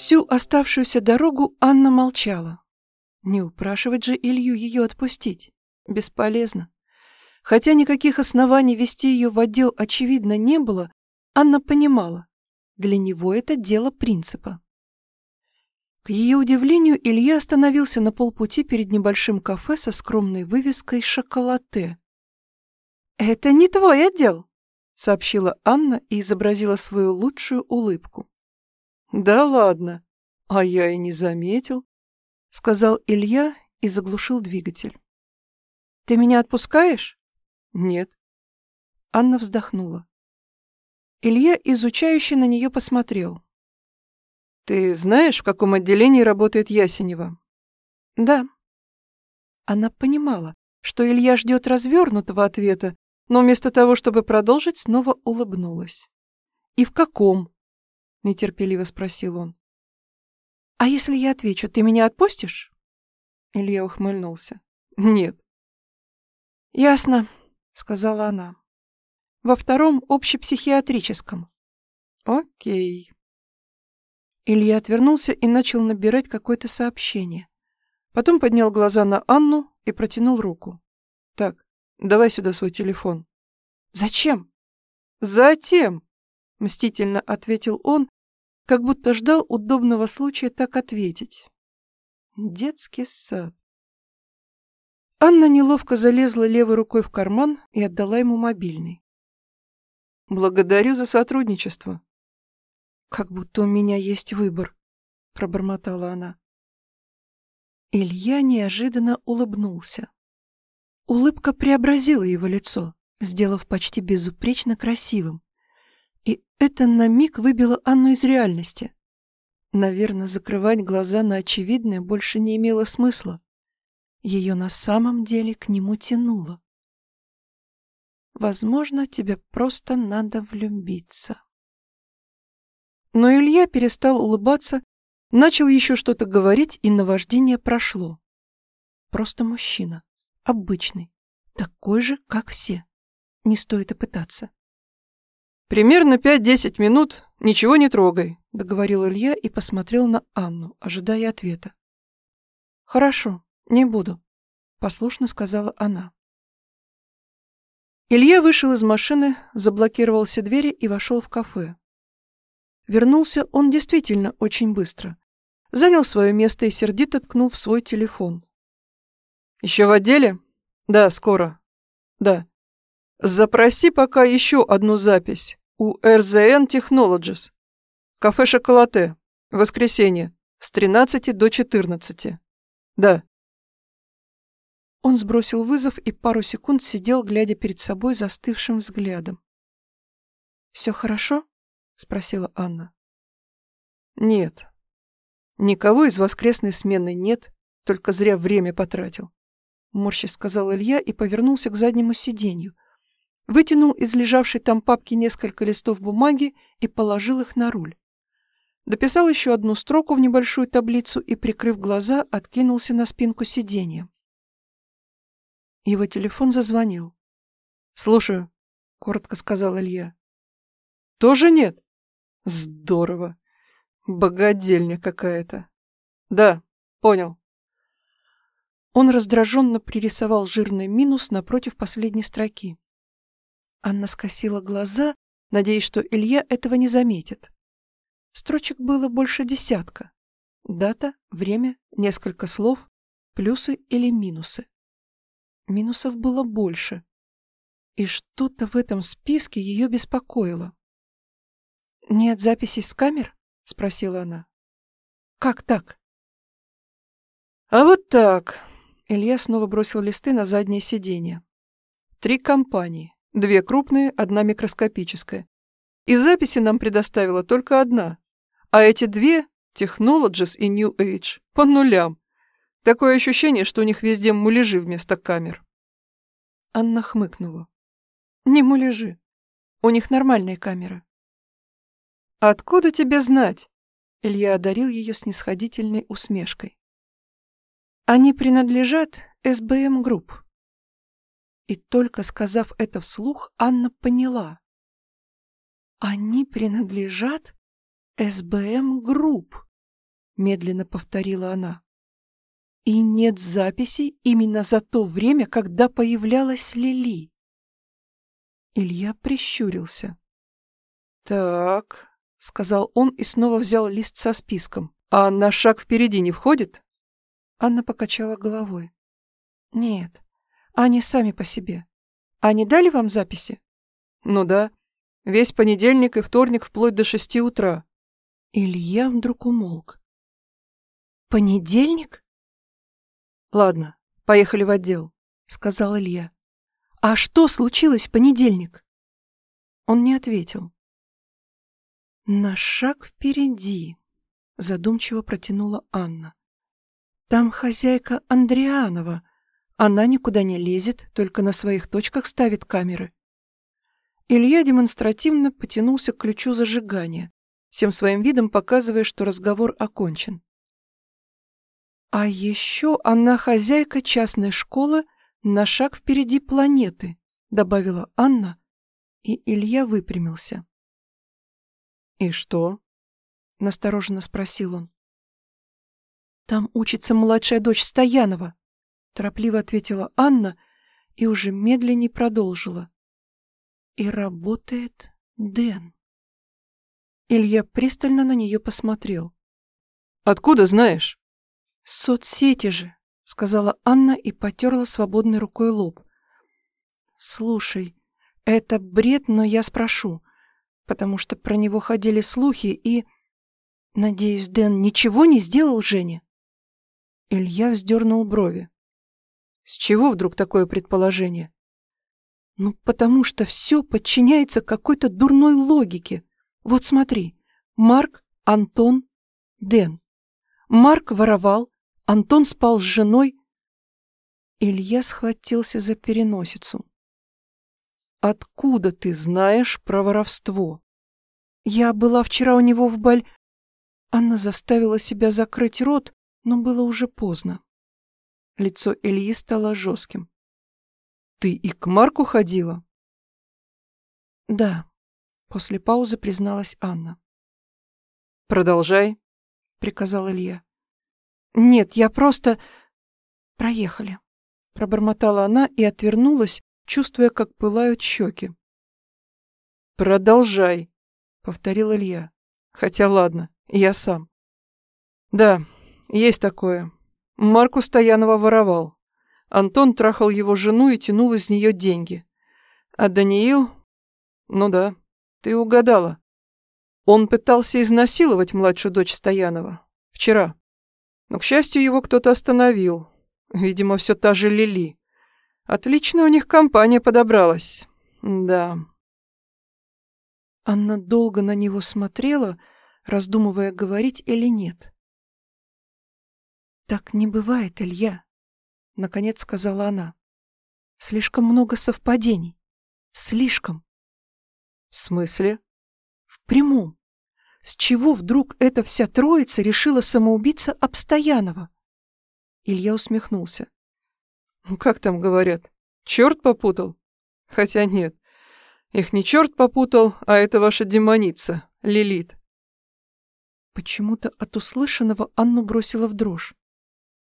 Всю оставшуюся дорогу Анна молчала. Не упрашивать же Илью ее отпустить. Бесполезно. Хотя никаких оснований вести ее в отдел очевидно не было, Анна понимала, для него это дело принципа. К ее удивлению, Илья остановился на полпути перед небольшим кафе со скромной вывеской «Шоколате». «Это не твой отдел», — сообщила Анна и изобразила свою лучшую улыбку. «Да ладно, а я и не заметил», — сказал Илья и заглушил двигатель. «Ты меня отпускаешь?» «Нет». Анна вздохнула. Илья изучающе на нее посмотрел. «Ты знаешь, в каком отделении работает Ясенева?» «Да». Она понимала, что Илья ждет развернутого ответа, но вместо того, чтобы продолжить, снова улыбнулась. «И в каком?» — нетерпеливо спросил он. «А если я отвечу, ты меня отпустишь?» Илья ухмыльнулся. «Нет». «Ясно», — сказала она. «Во втором общепсихиатрическом». «Окей». Илья отвернулся и начал набирать какое-то сообщение. Потом поднял глаза на Анну и протянул руку. «Так, давай сюда свой телефон». «Зачем?» «Затем», — мстительно ответил он, как будто ждал удобного случая так ответить. Детский сад. Анна неловко залезла левой рукой в карман и отдала ему мобильный. «Благодарю за сотрудничество», «Как будто у меня есть выбор», — пробормотала она. Илья неожиданно улыбнулся. Улыбка преобразила его лицо, сделав почти безупречно красивым. Это на миг выбило Анну из реальности. Наверное, закрывать глаза на очевидное больше не имело смысла. Ее на самом деле к нему тянуло. Возможно, тебе просто надо влюбиться. Но Илья перестал улыбаться, начал еще что-то говорить, и наваждение прошло. Просто мужчина. Обычный. Такой же, как все. Не стоит и пытаться. «Примерно пять-десять минут, ничего не трогай», — договорил Илья и посмотрел на Анну, ожидая ответа. «Хорошо, не буду», — послушно сказала она. Илья вышел из машины, заблокировал все двери и вошел в кафе. Вернулся он действительно очень быстро. Занял свое место и сердито ткнул в свой телефон. «Еще в отделе?» «Да, скоро. Да. Запроси пока еще одну запись у RZN Technologies. Кафе «Шоколате». Воскресенье. С 13 до 14. Да». Он сбросил вызов и пару секунд сидел, глядя перед собой застывшим взглядом. «Все хорошо?» — спросила Анна. «Нет. Никого из воскресной смены нет, только зря время потратил», — морщись сказал Илья и повернулся к заднему сиденью. Вытянул из лежавшей там папки несколько листов бумаги и положил их на руль. Дописал еще одну строку в небольшую таблицу и, прикрыв глаза, откинулся на спинку сиденья. Его телефон зазвонил. «Слушаю», — коротко сказал Илья. «Тоже нет?» Здорово. Богадельня какая-то. Да, понял. Он раздраженно пририсовал жирный минус напротив последней строки. Анна скосила глаза, надеясь, что Илья этого не заметит. Строчек было больше десятка. Дата, время, несколько слов, плюсы или минусы. Минусов было больше. И что-то в этом списке ее беспокоило. «Нет записей с камер?» — спросила она. «Как так?» «А вот так!» — Илья снова бросил листы на заднее сиденье. «Три компании. Две крупные, одна микроскопическая. И записи нам предоставила только одна. А эти две — Technologies и New Age — по нулям. Такое ощущение, что у них везде муляжи вместо камер». Анна хмыкнула. «Не муляжи. У них нормальные камеры. «Откуда тебе знать?» Илья одарил ее снисходительной усмешкой. «Они принадлежат СБМ Групп». И только сказав это вслух, Анна поняла. «Они принадлежат СБМ Групп». медленно повторила она. И нет записей именно за то время, когда появлялась Лили. Илья прищурился. «Так», — сказал он и снова взял лист со списком. «А на шаг впереди не входит?» Анна покачала головой. «Нет, они сами по себе. Они дали вам записи?» «Ну да. Весь понедельник и вторник вплоть до шести утра». Илья вдруг умолк. «Понедельник?» «Ладно, поехали в отдел», — сказал Илья. «А что случилось в понедельник?» Он не ответил. «На шаг впереди», — задумчиво протянула Анна. «Там хозяйка Андрианова. Она никуда не лезет, только на своих точках ставит камеры». Илья демонстративно потянулся к ключу зажигания, всем своим видом показывая, что разговор окончен. А еще она хозяйка частной школы на шаг впереди планеты, добавила Анна, и Илья выпрямился. И что? настороженно спросил он. Там учится младшая дочь Стоянова, торопливо ответила Анна и уже медленнее продолжила. И работает Дэн. Илья пристально на нее посмотрел. «Откуда знаешь?» «Соцсети же», — сказала Анна и потерла свободной рукой лоб. «Слушай, это бред, но я спрошу, потому что про него ходили слухи и... Надеюсь, Дэн ничего не сделал Жене?» Илья вздернул брови. «С чего вдруг такое предположение?» «Ну, потому что все подчиняется какой-то дурной логике. Вот смотри, Марк, Антон, Дэн. Марк воровал, Антон спал с женой. Илья схватился за переносицу. «Откуда ты знаешь про воровство?» «Я была вчера у него в баль...» Анна заставила себя закрыть рот, но было уже поздно. Лицо Ильи стало жестким. «Ты и к Марку ходила?» «Да», — после паузы призналась Анна. «Продолжай», приказал Илья. «Нет, я просто...» «Проехали», — пробормотала она и отвернулась, чувствуя, как пылают щеки. «Продолжай», — повторил Илья. «Хотя ладно, я сам». «Да, есть такое. Марку Стоянова воровал. Антон трахал его жену и тянул из нее деньги. А Даниил... Ну да, ты угадала. Он пытался изнасиловать младшую дочь Стоянова. Вчера. Но, к счастью, его кто-то остановил. Видимо, все та же Лили. Отличная у них компания подобралась. Да. Анна долго на него смотрела, раздумывая, говорить или нет. «Так не бывает, Илья», — наконец сказала она. «Слишком много совпадений. Слишком». «В смысле?» «В прямом. С чего вдруг эта вся троица решила самоубиться Обстоянова? Илья усмехнулся. «Ну, как там говорят, черт попутал? Хотя нет, их не черт попутал, а это ваша демоница, Лилит. Почему-то от услышанного Анну бросила в дрожь.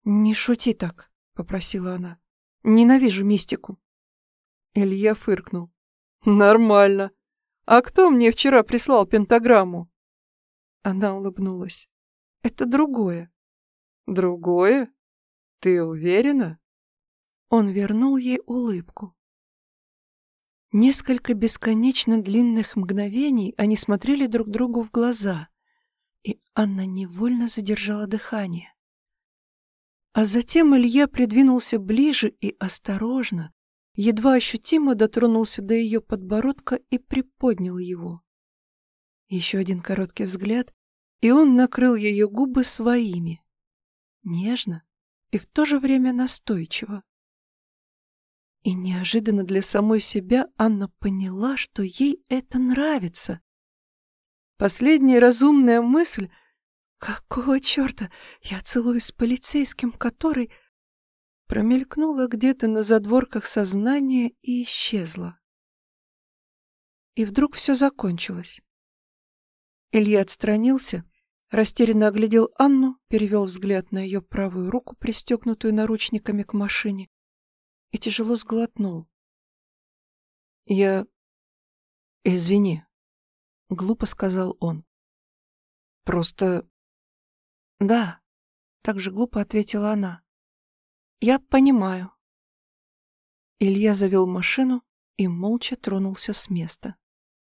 «Не шути так», — попросила она. «Ненавижу мистику». Илья фыркнул. «Нормально. А кто мне вчера прислал пентаграмму?» Она улыбнулась. «Это другое». «Другое? Ты уверена?» Он вернул ей улыбку. Несколько бесконечно длинных мгновений они смотрели друг другу в глаза, и Анна невольно задержала дыхание. А затем Илья придвинулся ближе и осторожно, едва ощутимо дотронулся до ее подбородка и приподнял его. Еще один короткий взгляд, и он накрыл ее губы своими. Нежно и в то же время настойчиво. И неожиданно для самой себя Анна поняла, что ей это нравится. Последняя разумная мысль «Какого черта я целуюсь с полицейским, который...» промелькнула где-то на задворках сознания и исчезла. И вдруг все закончилось. Илья отстранился Растерянно оглядел Анну, перевел взгляд на ее правую руку, пристегнутую наручниками к машине, и тяжело сглотнул. «Я... извини», — глупо сказал он. «Просто...» «Да», — так же глупо ответила она. «Я понимаю». Илья завел машину и молча тронулся с места.